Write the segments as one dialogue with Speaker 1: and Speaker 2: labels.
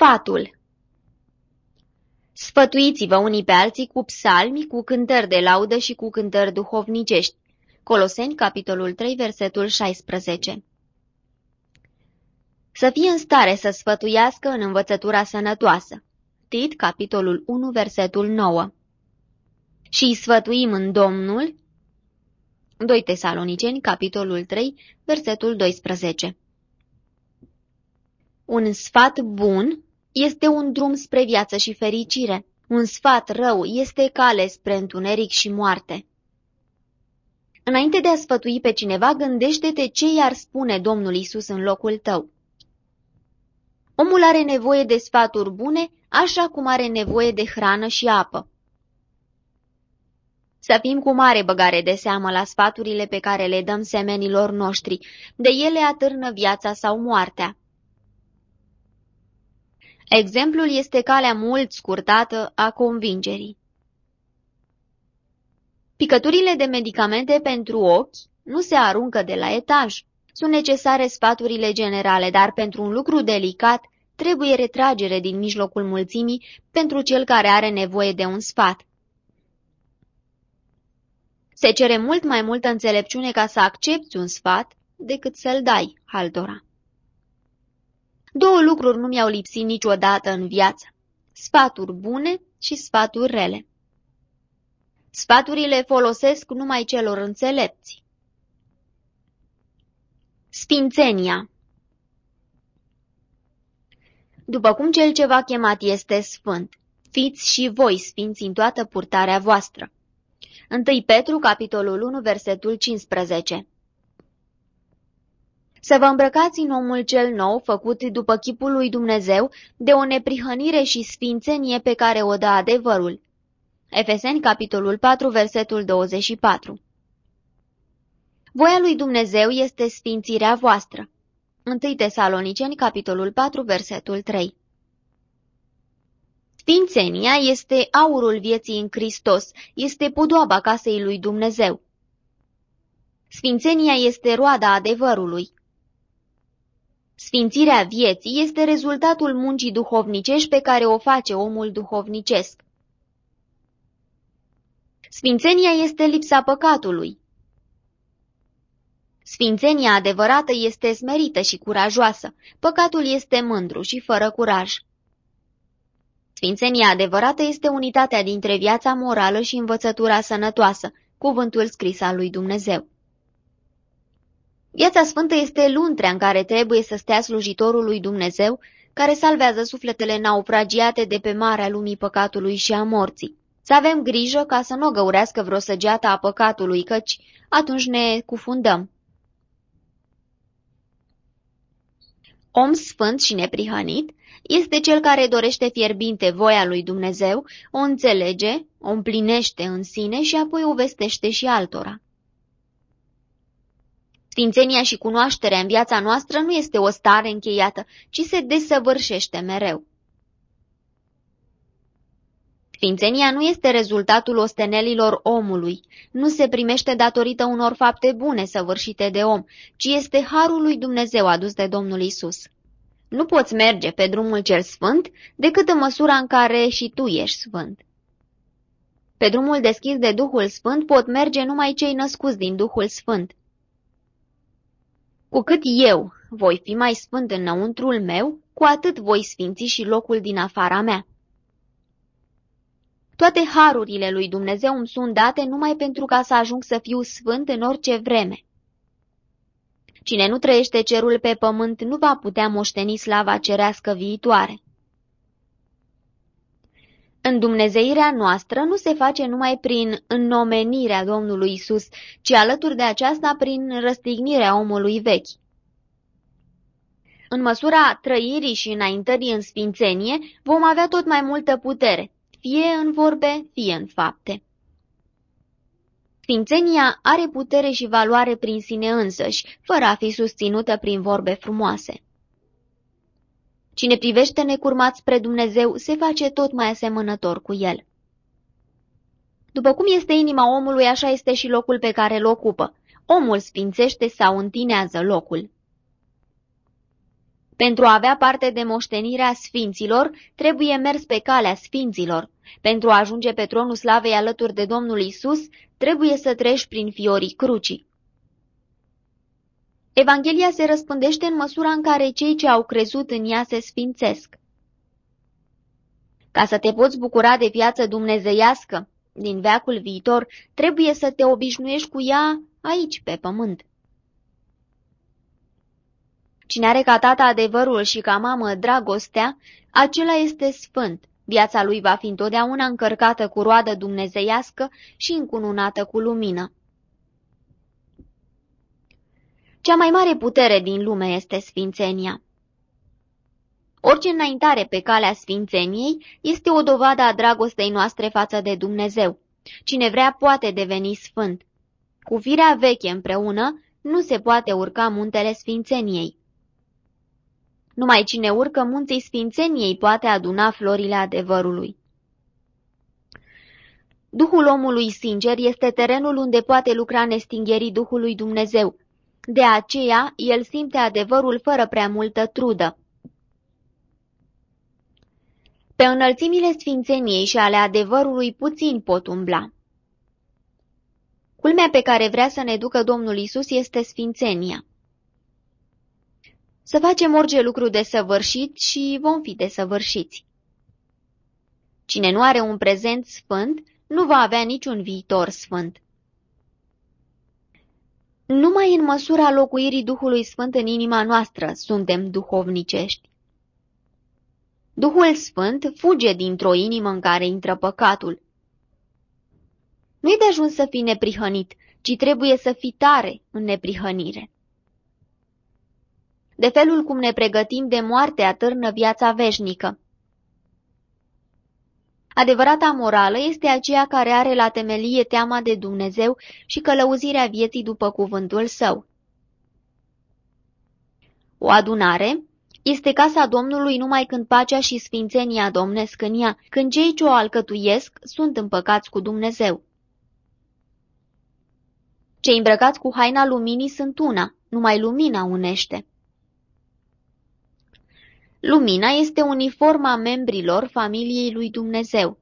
Speaker 1: Sfatul Sfătuiți-vă unii pe alții cu psalmi, cu cântări de laudă și cu cântări duhovnicești. Coloseni, capitolul 3, versetul 16 Să fie în stare să sfătuiască în învățătura sănătoasă. Tit, capitolul 1, versetul 9 Și îi sfătuim în Domnul. 2 Tesaloniceni, capitolul 3, versetul 12 Un sfat bun este un drum spre viață și fericire. Un sfat rău este cale spre întuneric și moarte. Înainte de a sfătui pe cineva, gândește-te ce i-ar spune Domnul Isus în locul tău. Omul are nevoie de sfaturi bune, așa cum are nevoie de hrană și apă. Să fim cu mare băgare de seamă la sfaturile pe care le dăm semenilor noștri, de ele atârnă viața sau moartea. Exemplul este calea mult scurtată a convingerii. Picăturile de medicamente pentru ochi nu se aruncă de la etaj. Sunt necesare sfaturile generale, dar pentru un lucru delicat trebuie retragere din mijlocul mulțimii pentru cel care are nevoie de un sfat. Se cere mult mai multă înțelepciune ca să accepti un sfat decât să-l dai altora. Două lucruri nu mi-au lipsit niciodată în viață. Sfaturi bune și sfaturi rele. Sfaturile folosesc numai celor înțelepți. Sfințenia După cum cel ce v-a chemat este sfânt, fiți și voi sfinți în toată purtarea voastră. 1 Petru, capitolul 1, versetul 15 să vă îmbrăcați în omul cel nou, făcut după chipul lui Dumnezeu, de o neprihănire și sfințenie pe care o dă adevărul. Efeseni, capitolul 4, versetul 24 Voia lui Dumnezeu este sfințirea voastră. 1 Tesaloniceni, capitolul 4, versetul 3 Sfințenia este aurul vieții în Hristos, este podoaba casei lui Dumnezeu. Sfințenia este roada adevărului. Sfințirea vieții este rezultatul muncii duhovnicești pe care o face omul duhovnicesc. Sfințenia este lipsa păcatului. Sfințenia adevărată este smerită și curajoasă, păcatul este mândru și fără curaj. Sfințenia adevărată este unitatea dintre viața morală și învățătura sănătoasă, cuvântul scris al lui Dumnezeu. Viața sfântă este luntrea în care trebuie să stea slujitorul lui Dumnezeu, care salvează sufletele naufragiate de pe marea lumii păcatului și a morții. Să avem grijă ca să nu o găurească vreo săgeată a păcatului, căci atunci ne cufundăm. Om sfânt și neprihănit este cel care dorește fierbinte voia lui Dumnezeu, o înțelege, o împlinește în sine și apoi o vestește și altora. Sfințenia și cunoașterea în viața noastră nu este o stare încheiată, ci se desăvârșește mereu. Sfințenia nu este rezultatul ostenelilor omului, nu se primește datorită unor fapte bune săvârșite de om, ci este harul lui Dumnezeu adus de Domnul Isus. Nu poți merge pe drumul cel sfânt decât în măsura în care și tu ești sfânt. Pe drumul deschis de Duhul Sfânt pot merge numai cei născuți din Duhul Sfânt. Cu cât eu voi fi mai sfânt înăuntrul meu, cu atât voi sfinți și locul din afara mea. Toate harurile lui Dumnezeu îmi sunt date numai pentru ca să ajung să fiu sfânt în orice vreme. Cine nu trăiește cerul pe pământ nu va putea moșteni slava cerească viitoare. În Dumnezeirea noastră nu se face numai prin înnomenirea Domnului Isus, ci alături de aceasta prin răstignirea omului vechi. În măsura trăirii și înaintării în sfințenie, vom avea tot mai multă putere, fie în vorbe, fie în fapte. Sfințenia are putere și valoare prin sine însăși, fără a fi susținută prin vorbe frumoase. Cine privește necurmat spre Dumnezeu se face tot mai asemănător cu el. După cum este inima omului, așa este și locul pe care îl ocupă. Omul sfințește sau întinează locul. Pentru a avea parte de moștenirea sfinților, trebuie mers pe calea sfinților. Pentru a ajunge pe tronul slavei alături de Domnul Isus, trebuie să treci prin fiorii crucii. Evanghelia se răspândește în măsura în care cei ce au crezut în ea se sfințesc. Ca să te poți bucura de viață dumnezeiască din veacul viitor, trebuie să te obișnuiești cu ea aici, pe pământ. Cine are ca tata adevărul și ca mamă dragostea, acela este sfânt. Viața lui va fi întotdeauna încărcată cu roadă dumnezeiască și încununată cu lumină. Cea mai mare putere din lume este sfințenia. Orice înaintare pe calea sfințeniei este o dovadă a dragostei noastre față de Dumnezeu. Cine vrea poate deveni sfânt. Cu firea veche împreună nu se poate urca muntele sfințeniei. Numai cine urcă munții sfințeniei poate aduna florile adevărului. Duhul omului sincer este terenul unde poate lucra nestingherii Duhului Dumnezeu. De aceea, el simte adevărul fără prea multă trudă. Pe înălțimile sfințeniei și ale adevărului puțin pot umbla. Culmea pe care vrea să ne ducă Domnul Isus este sfințenia. Să facem orice lucru desăvârșit și vom fi desăvârșiți. Cine nu are un prezent sfânt, nu va avea niciun viitor sfânt. Numai în măsura locuirii Duhului Sfânt în inima noastră suntem duhovnicești. Duhul Sfânt fuge dintr-o inimă în care intră păcatul. Nu-i de ajuns să fii neprihănit, ci trebuie să fii tare în neprihănire. De felul cum ne pregătim de moarte atârnă viața veșnică. Adevărata morală este aceea care are la temelie teama de Dumnezeu și călăuzirea vieții după cuvântul său. O adunare este casa Domnului numai când pacea și sfințenia domnesc în ea, când cei ce o alcătuiesc sunt împăcați cu Dumnezeu. Cei îmbrăcați cu haina luminii sunt una, numai lumina unește. Lumina este uniforma membrilor familiei lui Dumnezeu.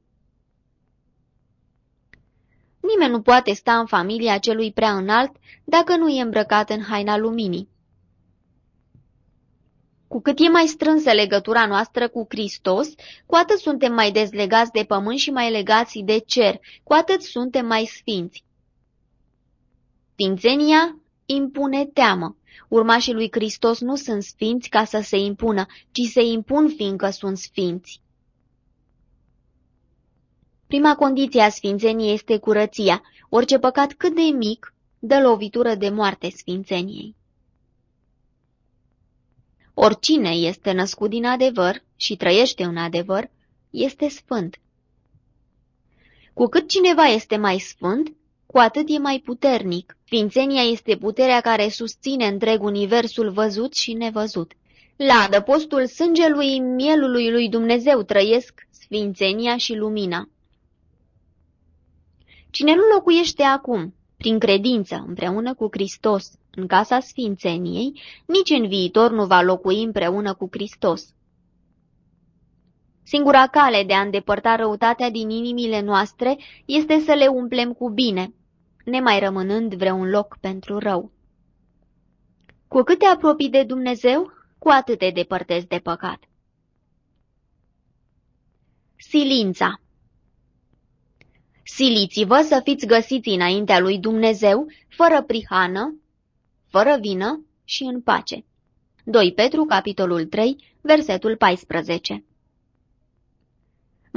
Speaker 1: Nimeni nu poate sta în familia celui prea înalt dacă nu e îmbrăcat în haina luminii. Cu cât e mai strânsă legătura noastră cu Hristos, cu atât suntem mai dezlegați de pământ și mai legați de cer, cu atât suntem mai sfinți. Sfințenia impune teamă. Urmașii lui Hristos nu sunt sfinți ca să se impună, ci se impun fiindcă sunt sfinți. Prima condiție a sfințeniei este curăția. Orice păcat cât de mic dă lovitură de moarte sfințeniei. Oricine este născut din adevăr și trăiește în adevăr, este sfânt. Cu cât cineva este mai sfânt, cu atât e mai puternic. Sfințenia este puterea care susține întreg universul văzut și nevăzut. La adăpostul sângelui mielului lui Dumnezeu trăiesc sfințenia și lumina. Cine nu locuiește acum, prin credință, împreună cu Hristos, în casa sfințeniei, nici în viitor nu va locui împreună cu Hristos. Singura cale de a îndepărta răutatea din inimile noastre este să le umplem cu bine, nemai rămânând vreun loc pentru rău. Cu cât te apropii de Dumnezeu, cu atât te depărtezi de păcat. Silința Siliți-vă să fiți găsiți înaintea lui Dumnezeu, fără prihană, fără vină și în pace. 2 Petru, capitolul 3, versetul 14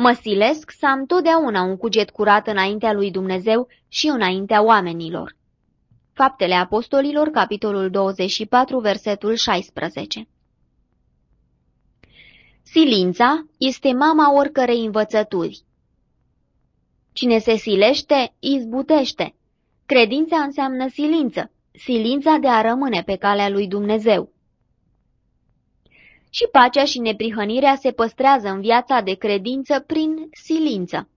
Speaker 1: Mă silesc să am totdeauna un cuget curat înaintea lui Dumnezeu și înaintea oamenilor. Faptele Apostolilor, capitolul 24, versetul 16 Silința este mama oricărei învățături. Cine se silește, izbutește. Credința înseamnă silință, silința de a rămâne pe calea lui Dumnezeu. Și pacea și neprihănirea se păstrează în viața de credință prin silință.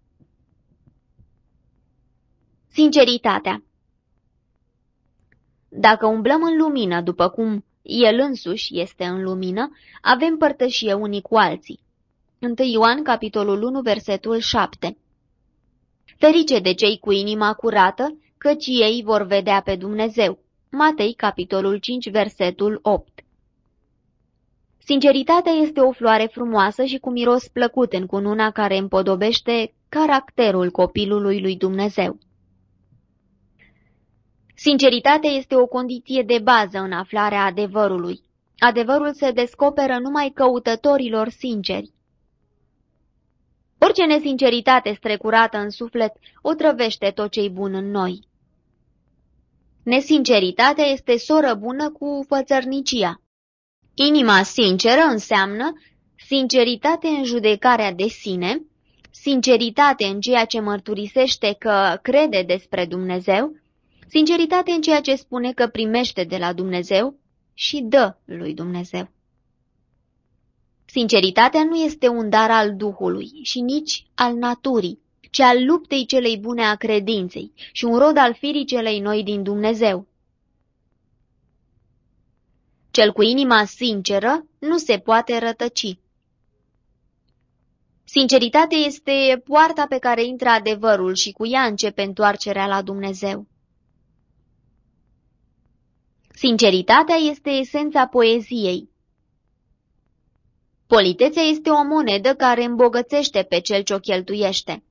Speaker 1: Sinceritatea Dacă umblăm în lumină după cum El însuși este în lumină, avem părtășie unii cu alții. 1 Ioan, capitolul 1, versetul 7 Ferice de cei cu inima curată, căci ei vor vedea pe Dumnezeu. Matei, capitolul 5, versetul 8 Sinceritatea este o floare frumoasă și cu miros plăcut în cununa care împodobește caracterul copilului lui Dumnezeu. Sinceritatea este o condiție de bază în aflarea adevărului. Adevărul se descoperă numai căutătorilor sinceri. Orice nesinceritate strecurată în suflet o trăvește tot ce-i bun în noi. Nesinceritatea este soră bună cu fățărnicia. Inima sinceră înseamnă sinceritate în judecarea de sine, sinceritate în ceea ce mărturisește că crede despre Dumnezeu, sinceritate în ceea ce spune că primește de la Dumnezeu și dă lui Dumnezeu. Sinceritatea nu este un dar al Duhului și nici al naturii, ci al luptei celei bune a credinței și un rod al firii celei noi din Dumnezeu. Cel cu inima sinceră nu se poate rătăci. Sinceritatea este poarta pe care intră adevărul și cu ea începe întoarcerea la Dumnezeu. Sinceritatea este esența poeziei. Politețea este o monedă care îmbogățește pe cel ce o cheltuiește.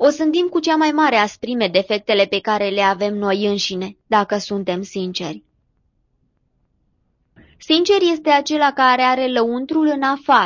Speaker 1: O sândim cu cea mai mare asprime defectele pe care le avem noi înșine, dacă suntem sinceri. Sincer este acela care are lăuntrul în afară.